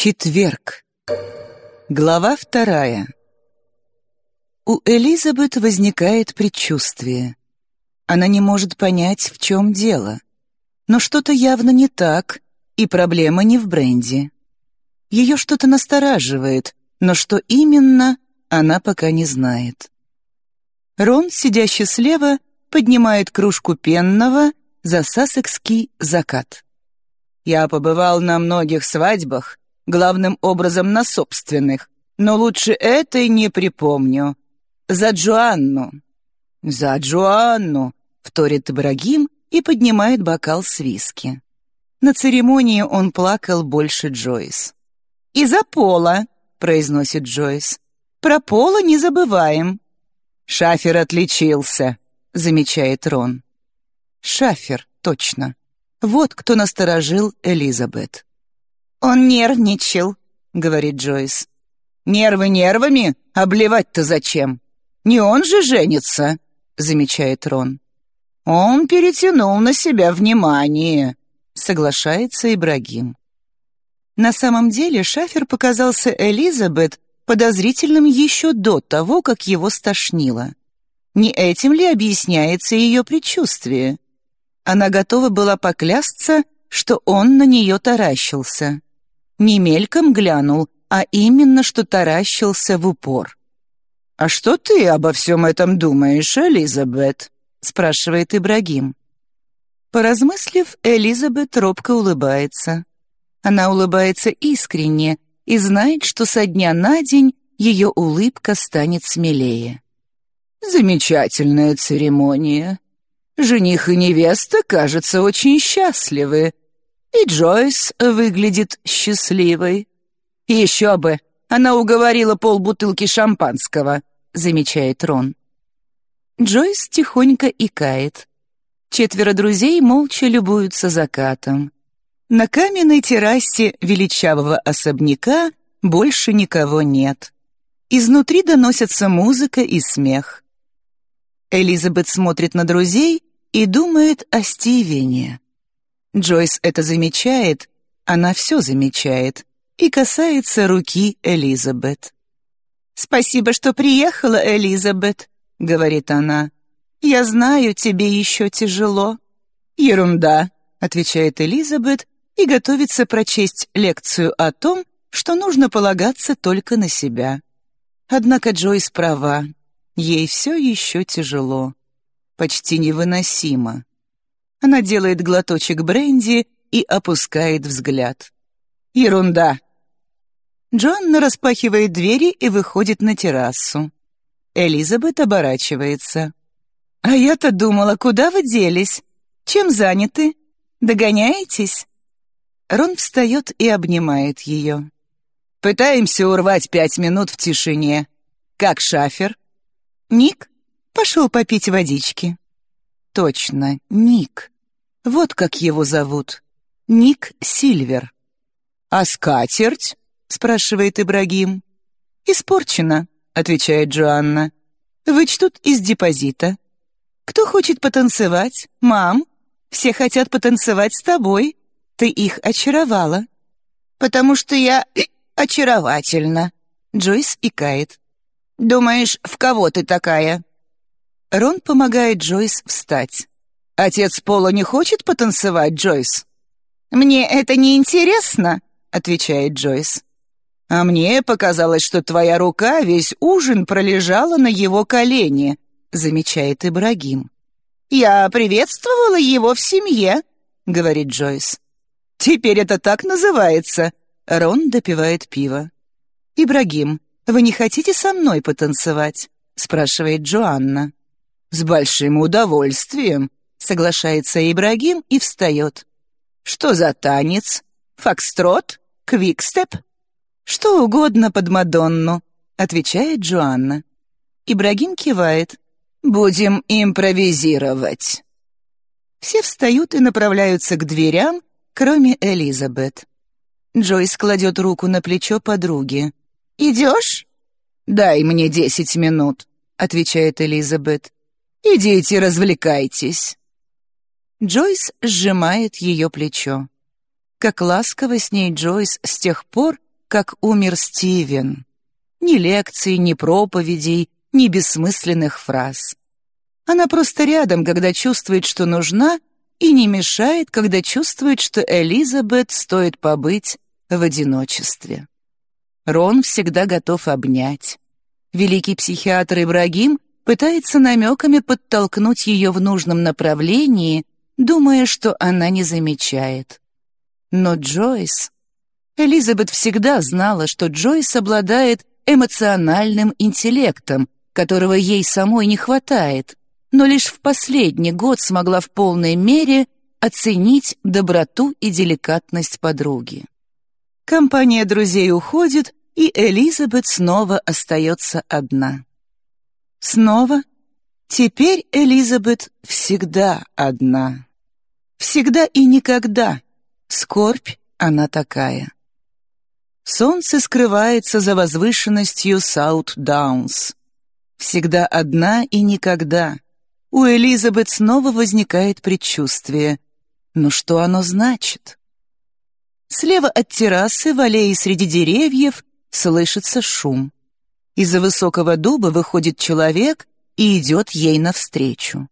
Четверг. Глава вторая. У Элизабет возникает предчувствие. Она не может понять, в чем дело. Но что-то явно не так, и проблема не в бренде. Ее что-то настораживает, но что именно, она пока не знает. Рон, сидящий слева, поднимает кружку пенного за сассекский закат. Я побывал на многих свадьбах, главным образом на собственных, но лучше этой не припомню. За Джоанну». «За Джоанну», — вторит Ибрагим и поднимает бокал с виски. На церемонии он плакал больше Джойс. «И за Пола», — произносит Джойс. «Про Пола не забываем». «Шафер отличился», — замечает Рон. «Шафер, точно. Вот кто насторожил Элизабет. «Он нервничал», — говорит Джойс. «Нервы нервами? Обливать-то зачем? Не он же женится», — замечает Рон. «Он перетянул на себя внимание», — соглашается Ибрагим. На самом деле Шафер показался Элизабет подозрительным еще до того, как его стошнило. Не этим ли объясняется ее предчувствие? Она готова была поклясться, что он на нее таращился не мельком глянул, а именно что таращился в упор. «А что ты обо всем этом думаешь, Элизабет?» — спрашивает Ибрагим. Поразмыслив, Элизабет робко улыбается. Она улыбается искренне и знает, что со дня на день ее улыбка станет смелее. «Замечательная церемония. Жених и невеста, кажется, очень счастливы», и Джойс выглядит счастливой. Еще бы, она уговорила полбутылки шампанского, замечает Рон. Джойс тихонько икает. Четверо друзей молча любуются закатом. На каменной террасе величавого особняка больше никого нет. Изнутри доносятся музыка и смех. Элизабет смотрит на друзей и думает о Стивене. Джойс это замечает, она все замечает и касается руки Элизабет. «Спасибо, что приехала, Элизабет», — говорит она. «Я знаю, тебе еще тяжело». «Ерунда», — отвечает Элизабет и готовится прочесть лекцию о том, что нужно полагаться только на себя. Однако Джойс права, ей все еще тяжело, почти невыносимо. Она делает глоточек бренди и опускает взгляд. «Ерунда!» Джоанна распахивает двери и выходит на террасу. Элизабет оборачивается. «А я-то думала, куда вы делись? Чем заняты? Догоняетесь?» Рон встает и обнимает ее. «Пытаемся урвать пять минут в тишине. Как шафер?» «Ник пошел попить водички». Точно, Ник. Вот как его зовут. Ник Сильвер. «А скатерть?» — спрашивает Ибрагим. «Испорчена», — отвечает Джоанна. «Вычтут из депозита. Кто хочет потанцевать? Мам, все хотят потанцевать с тобой. Ты их очаровала». «Потому что я очаровательна», — Джойс икает. «Думаешь, в кого ты такая?» Рон помогает Джойс встать. «Отец Пола не хочет потанцевать, Джойс?» «Мне это не интересно», — отвечает Джойс. «А мне показалось, что твоя рука весь ужин пролежала на его колене», — замечает Ибрагим. «Я приветствовала его в семье», — говорит Джойс. «Теперь это так называется», — Рон допивает пиво. «Ибрагим, вы не хотите со мной потанцевать?» — спрашивает Джоанна. «С большим удовольствием», — соглашается Ибрагим и встает. «Что за танец? Фокстрот? Квикстеп?» «Что угодно под Мадонну», — отвечает Джоанна. Ибрагим кивает. «Будем импровизировать». Все встают и направляются к дверям, кроме Элизабет. Джойс кладет руку на плечо подруги. «Идешь?» «Дай мне десять минут», — отвечает Элизабет. Идите, развлекайтесь». Джойс сжимает ее плечо. Как ласково с ней Джойс с тех пор, как умер Стивен. Ни лекций, ни проповедей, ни бессмысленных фраз. Она просто рядом, когда чувствует, что нужна, и не мешает, когда чувствует, что Элизабет стоит побыть в одиночестве. Рон всегда готов обнять. Великий психиатр Ибрагим пытается намеками подтолкнуть ее в нужном направлении, думая, что она не замечает. Но Джойс... Элизабет всегда знала, что Джойс обладает эмоциональным интеллектом, которого ей самой не хватает, но лишь в последний год смогла в полной мере оценить доброту и деликатность подруги. Компания друзей уходит, и Элизабет снова остается одна. Снова? Теперь Элизабет всегда одна. Всегда и никогда. Скорбь она такая. Солнце скрывается за возвышенностью Саут-Даунс. Всегда одна и никогда. У Элизабет снова возникает предчувствие. Но что оно значит? Слева от террасы, в аллее среди деревьев, слышится шум. Из-за высокого дуба выходит человек и идет ей навстречу.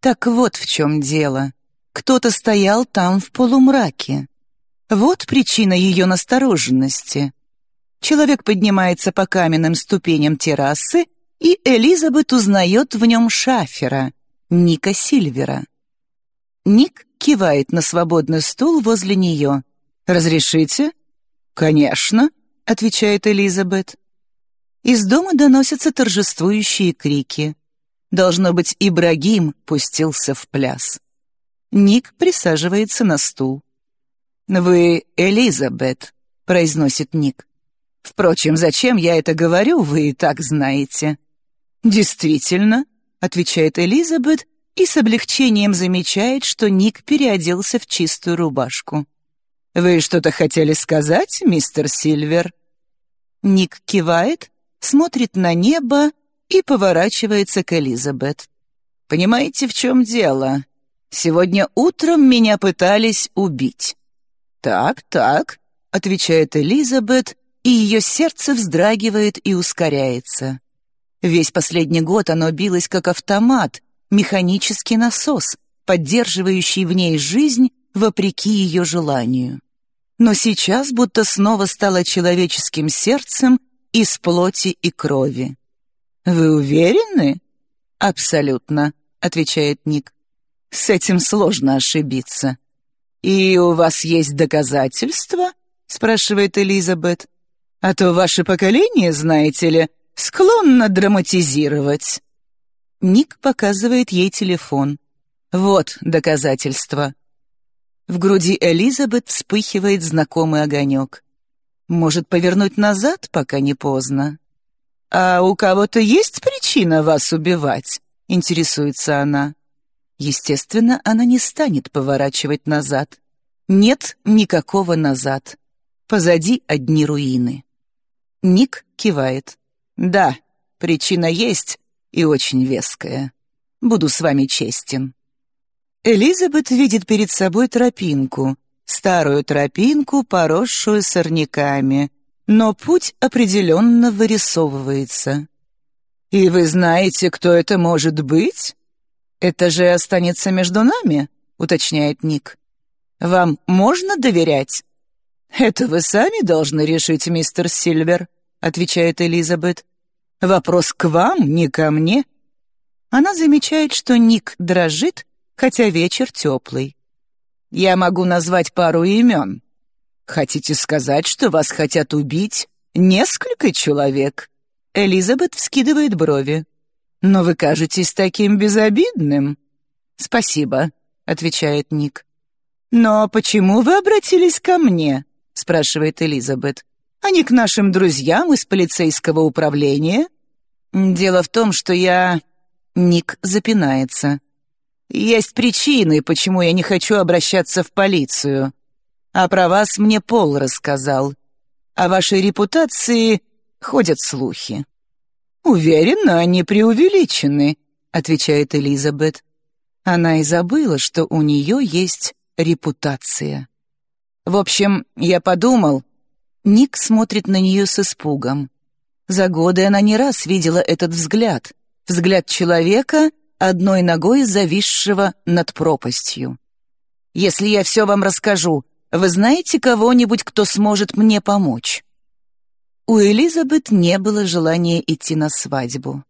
Так вот в чем дело. Кто-то стоял там в полумраке. Вот причина ее настороженности. Человек поднимается по каменным ступеням террасы, и Элизабет узнает в нем шафера, Ника Сильвера. Ник кивает на свободный стул возле нее. «Разрешите?» «Конечно», — отвечает Элизабет. Из дома доносятся торжествующие крики. Должно быть, Ибрагим пустился в пляс. Ник присаживается на стул. «Вы Элизабет», — произносит Ник. «Впрочем, зачем я это говорю, вы и так знаете». «Действительно», — отвечает Элизабет и с облегчением замечает, что Ник переоделся в чистую рубашку. «Вы что-то хотели сказать, мистер Сильвер?» Ник кивает, смотрит на небо и поворачивается к Элизабет. «Понимаете, в чем дело? Сегодня утром меня пытались убить». «Так, так», — отвечает Элизабет, и ее сердце вздрагивает и ускоряется. Весь последний год оно билось как автомат, механический насос, поддерживающий в ней жизнь вопреки ее желанию. Но сейчас будто снова стало человеческим сердцем из плоти и крови. «Вы уверены?» «Абсолютно», — отвечает Ник. «С этим сложно ошибиться». «И у вас есть доказательства?» — спрашивает Элизабет. «А то ваше поколение, знаете ли, склонно драматизировать». Ник показывает ей телефон. «Вот доказательства». В груди Элизабет вспыхивает знакомый огонек. «Может, повернуть назад, пока не поздно?» «А у кого-то есть причина вас убивать?» — интересуется она. Естественно, она не станет поворачивать назад. Нет никакого назад. Позади одни руины. Ник кивает. «Да, причина есть и очень веская. Буду с вами честен». Элизабет видит перед собой тропинку, старую тропинку, поросшую сорняками, но путь определенно вырисовывается. «И вы знаете, кто это может быть?» «Это же останется между нами», — уточняет Ник. «Вам можно доверять?» «Это вы сами должны решить, мистер Сильвер», — отвечает Элизабет. «Вопрос к вам, не ко мне». Она замечает, что Ник дрожит, хотя вечер теплый. «Я могу назвать пару имен. Хотите сказать, что вас хотят убить несколько человек?» Элизабет вскидывает брови. «Но вы кажетесь таким безобидным». «Спасибо», — отвечает Ник. «Но почему вы обратились ко мне?» — спрашивает Элизабет. «А не к нашим друзьям из полицейского управления?» «Дело в том, что я...» Ник запинается. «Есть причины, почему я не хочу обращаться в полицию. А про вас мне Пол рассказал. О вашей репутации ходят слухи». «Уверена, они преувеличены», — отвечает Элизабет. Она и забыла, что у нее есть репутация. «В общем, я подумал, Ник смотрит на нее с испугом. За годы она не раз видела этот взгляд. Взгляд человека, одной ногой зависшего над пропастью. «Если я все вам расскажу, вы знаете кого-нибудь, кто сможет мне помочь?» У Элизабет не было желания идти на свадьбу.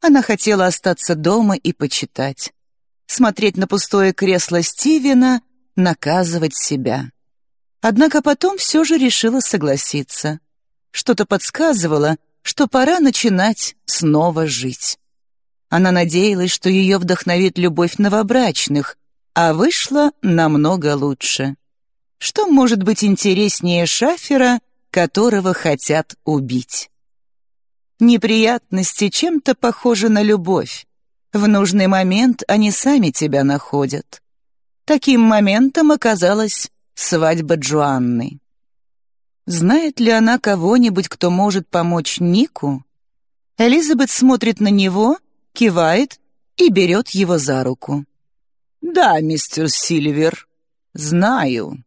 Она хотела остаться дома и почитать. Смотреть на пустое кресло Стивена, наказывать себя. Однако потом все же решила согласиться. Что-то подсказывало, что пора начинать снова жить. Она надеялась, что ее вдохновит любовь новобрачных, а вышло намного лучше. Что может быть интереснее шафера, которого хотят убить? Неприятности чем-то похожи на любовь. В нужный момент они сами тебя находят. Таким моментом оказалась Свадьба Джоанны. Знает ли она кого-нибудь, кто может помочь Нику? Элизабет смотрит на него, кивает и берет его за руку. «Да, мистер Сильвер, знаю.